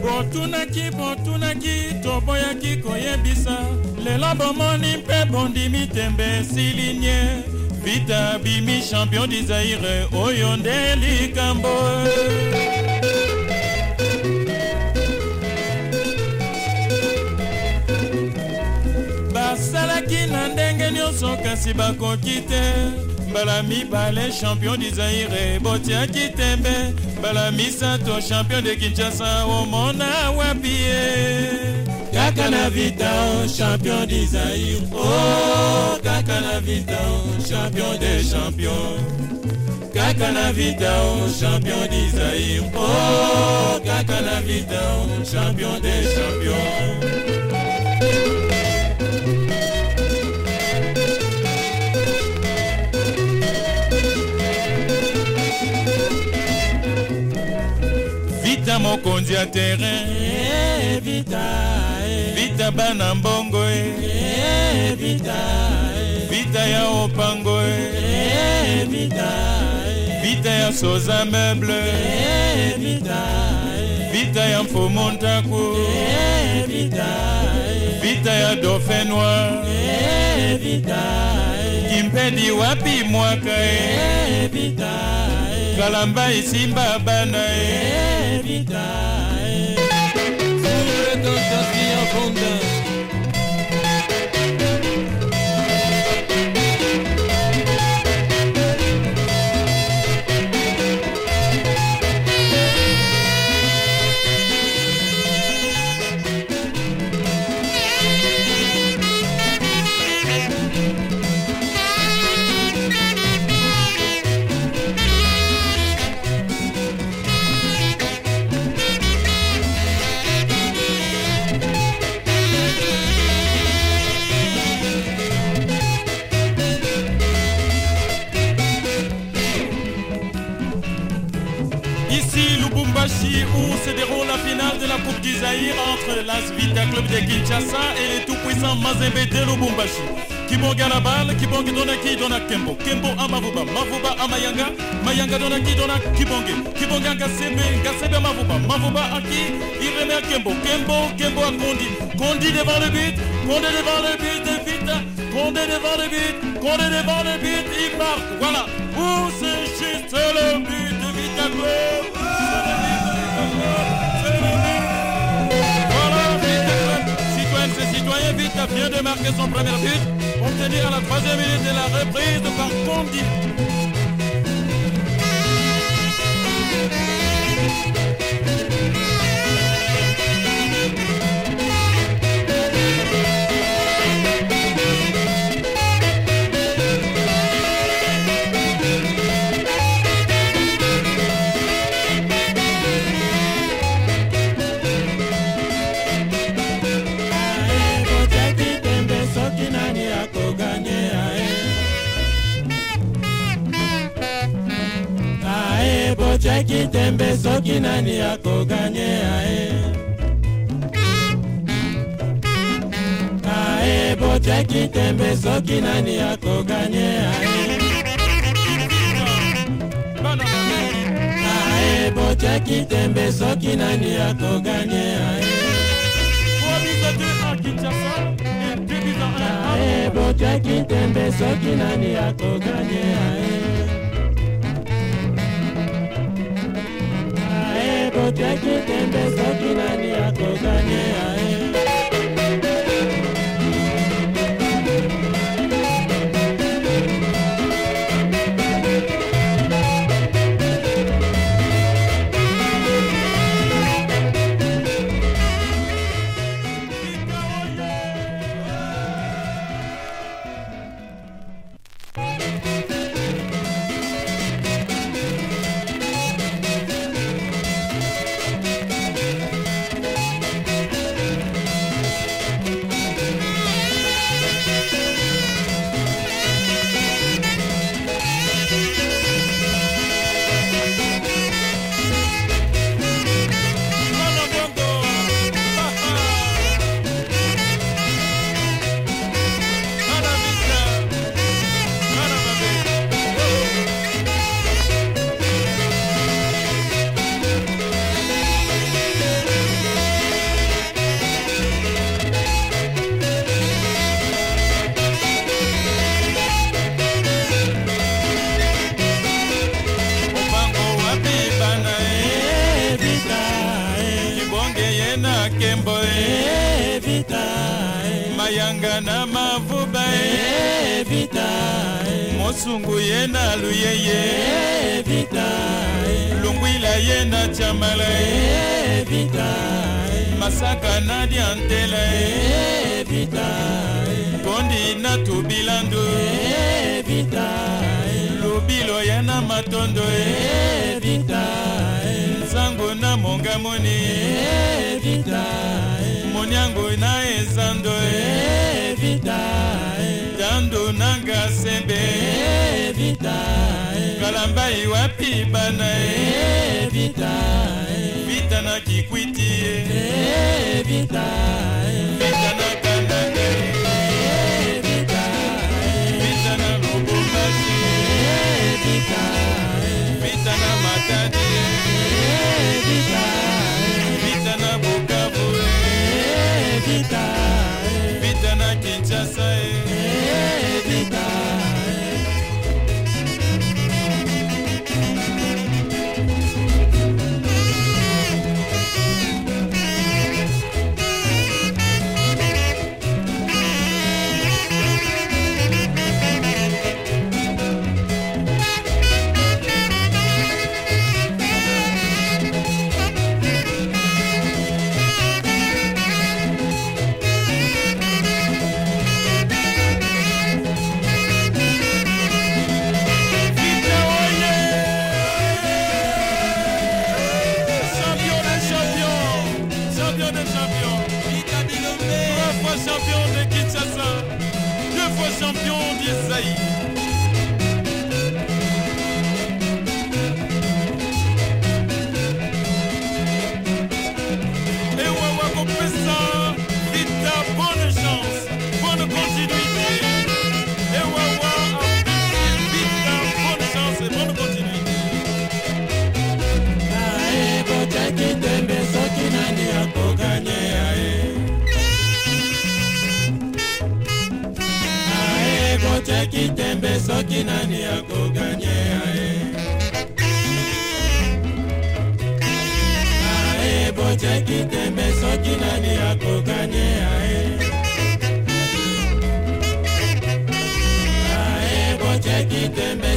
botunaki botunaki lelo bomoni mpe bondimi tembe esilinye bita bimi champion du zaire oyo nde likambo basalaki na ndenge nyonso kasi bakoki te mbala mibale champion du zaire botiaki tembe mbala misato champion de kinshasa omona wapi ye Kaka Vita, champion d'Isaïe Oh, Kaka Vita, champion des champions. Kaka Vita, champion d'Isaïe Oh, Kaka Navita, Vita, champion des champions. Vita conduit à terrain eh, Vita ya bana mbongo e vita ya opango e vita ya soza meuble e. vita ya mfumu ntaku e. vita ya dofe noir e. kimpedi wapi mwaka e kalamba isimba bana e juntas y juntas. Thank où se déroule la finale de la Coupe du Zaïre entre l'As Vita Club de Kinshasa et les tout-puissants Mazembe de Lubumbashi. Kibonga la balle, Kibonga donne qui dona Kembo, Kembo à Mavuba, Mavuba à Mayanga, Mayanga dona qui dona Kibonge, Kibonga Gasebe à Mavuba, Mavuba à qui il remet à Kembo, Kembo, Kembo à Kondi, Kondi devant le but, Kondi devant le but, vite, Kondi devant le but, Kondi devant le but, il part voilà, où c'est. vient de marquer son premier but, tenir à la troisième minute de la reprise par Conti. ezalaki tembe soki nani akoganye aye aye botiaki tembe soki nani akoganye aye aye botiaki tembe soki nani akoganye aye botiaki tembe soki nani akoganye aye kote kitembeza kinani ya kozani nanga na mavuba e. evita e. mosungu ye na luyeye evita e. lungwila ye na tyamala evita masaka na diantela evita kondi na tubilandu evita lobilo ye na matondo evita nzango na mongamoni evita monyango na ezando evita sembe vita eh. kalamba iwapi bana eh. eh, vita vita na kikwiti vita deux fois champion d'Isaï. toteki tembe soki nani akoganye ae ae boteki tembe soki nani akoganye ae ae boteki tembe